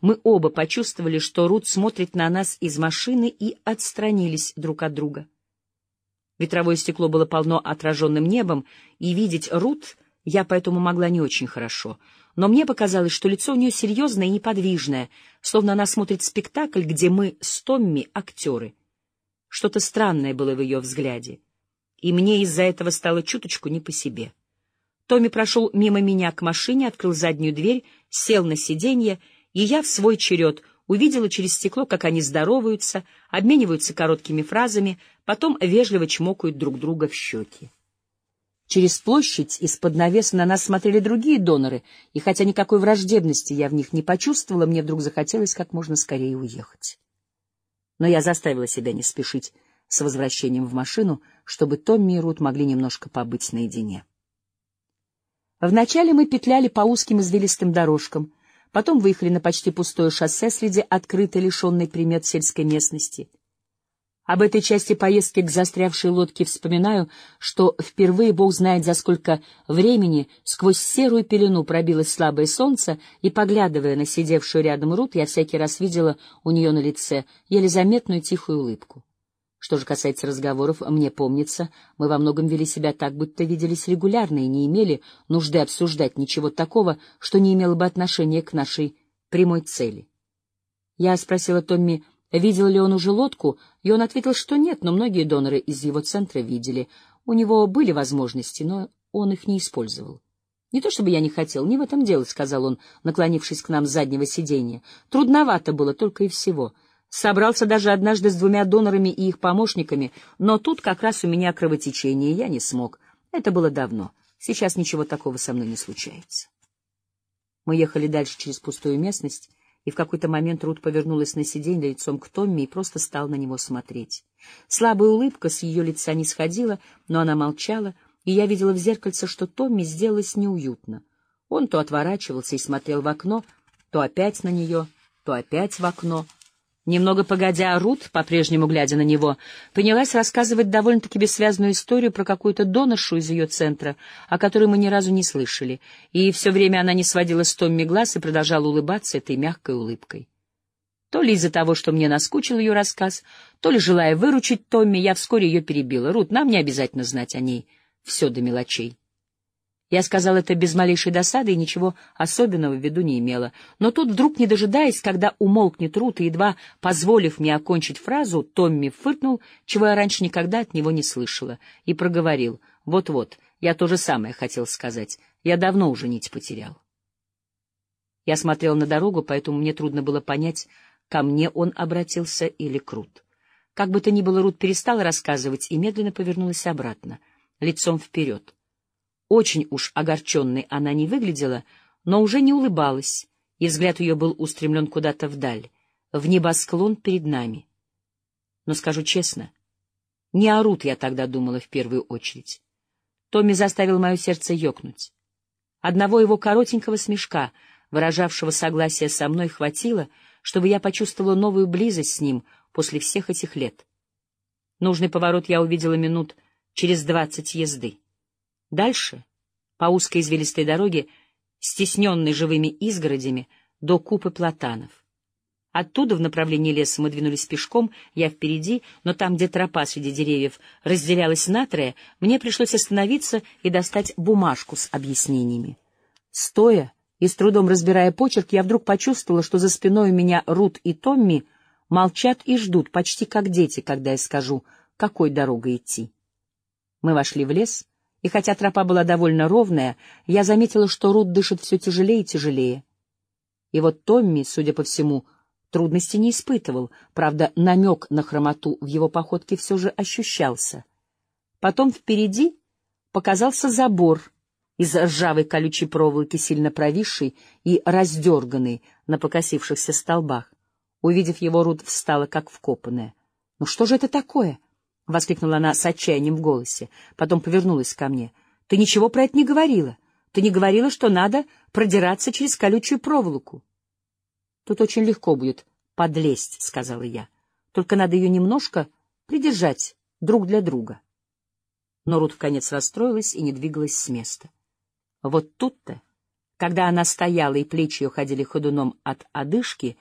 Мы оба почувствовали, что Рут смотрит на нас из машины и отстранились друг от друга. Ветровое стекло было полно отраженным небом, и видеть Рут я поэтому могла не очень хорошо. Но мне показалось, что лицо у нее серьезное и неподвижное, словно она смотрит спектакль, где мы с Томми — актеры. Что-то странное было в ее взгляде, и мне из-за этого стало чуточку не по себе. Томми прошел мимо меня к машине, открыл заднюю дверь, сел на сиденье, и я в свой черед увидела через стекло, как они здороваются, обмениваются короткими фразами, потом вежливо чмокают друг друга в щеки. Через площадь из-под навеса на нас смотрели другие доноры, и хотя никакой враждебности я в них не почувствовала, мне вдруг захотелось как можно скорее уехать. Но я заставила себя не спешить с возвращением в машину, чтобы Томми и Рут могли немножко побыть наедине. Вначале мы петляли по узким извилистым дорожкам, потом выехали на почти пустое шоссе среди открытой, лишенной примет сельской местности. Об этой части поездки к застрявшей лодке вспоминаю, что впервые, бог знает за сколько времени, сквозь серую пелену пробилось слабое солнце, и, поглядывая на сидевшую рядом Рут, я всякий раз видела у нее на лице еле заметную тихую улыбку. Что же касается разговоров, мне помнится, мы во многом вели себя так, будто виделись регулярно и не имели нужды обсуждать ничего такого, что не имело бы отношения к нашей прямой цели. Я спросила Томми, видел ли он уже лодку, и он ответил, что нет, но многие доноры из его центра видели. У него были возможности, но он их не использовал. «Не то чтобы я не хотел, не в этом дело», — сказал он, наклонившись к нам с заднего сиденья. «Трудновато было только и всего». Собрался даже однажды с двумя донорами и их помощниками, но тут как раз у меня кровотечение, я не смог. Это было давно. Сейчас ничего такого со мной не случается. Мы ехали дальше через пустую местность, и в какой-то момент Рут повернулась на сиденье лицом к Томми и просто стал на него смотреть. Слабая улыбка с ее лица не сходила, но она молчала, и я видела в зеркальце, что Томми сделалось неуютно. Он то отворачивался и смотрел в окно, то опять на нее, то опять в окно — Немного погодя, Рут, по-прежнему глядя на него, принялась рассказывать довольно-таки бессвязную историю про какую-то доноршу из ее центра, о которой мы ни разу не слышали, и все время она не сводила с Томми глаз и продолжала улыбаться этой мягкой улыбкой. То ли из-за того, что мне наскучил ее рассказ, то ли, желая выручить Томми, я вскоре ее перебила. «Рут, нам не обязательно знать о ней все до мелочей». Я сказал это без малейшей досады и ничего особенного в виду не имела. Но тут вдруг, не дожидаясь, когда умолкнет Рут, и едва позволив мне окончить фразу, Томми фыркнул, чего я раньше никогда от него не слышала, и проговорил. «Вот-вот, я то же самое хотел сказать. Я давно уже нить потерял». Я смотрел на дорогу, поэтому мне трудно было понять, ко мне он обратился или к Рут. Как бы то ни было, Рут перестала рассказывать и медленно повернулась обратно, лицом вперед. Очень уж огорченной она не выглядела, но уже не улыбалась, и взгляд ее был устремлен куда-то вдаль, в небосклон перед нами. Но скажу честно, не орут я тогда думала в первую очередь. Томми заставил мое сердце ёкнуть. Одного его коротенького смешка, выражавшего согласие со мной, хватило, чтобы я почувствовала новую близость с ним после всех этих лет. Нужный поворот я увидела минут через двадцать езды. Дальше, по узкой извилистой дороге, стесненной живыми изгородями, до купы платанов. Оттуда в направлении леса мы двинулись пешком, я впереди, но там, где тропа среди деревьев разделялась на трое, мне пришлось остановиться и достать бумажку с объяснениями. Стоя и с трудом разбирая почерк, я вдруг почувствовала, что за спиной у меня Рут и Томми молчат и ждут, почти как дети, когда я скажу, какой дорогой идти. Мы вошли в лес, и хотя тропа была довольно ровная, я заметила, что Рут дышит все тяжелее и тяжелее. И вот Томми, судя по всему, трудности не испытывал, правда, намек на хромоту в его походке все же ощущался. Потом впереди показался забор из ржавой колючей проволоки, сильно провисший и раздерганный на покосившихся столбах. Увидев его, Рут встала как вкопанная. «Ну что же это такое?» — воскликнула она с отчаянием в голосе. Потом повернулась ко мне. — Ты ничего про это не говорила. Ты не говорила, что надо продираться через колючую проволоку. — Тут очень легко будет подлезть, — сказала я. — Только надо ее немножко придержать друг для друга. Но Рут вконец расстроилась и не двигалась с места. Вот тут-то, Когда она стояла и плечи ее ходили ходуном от одышки,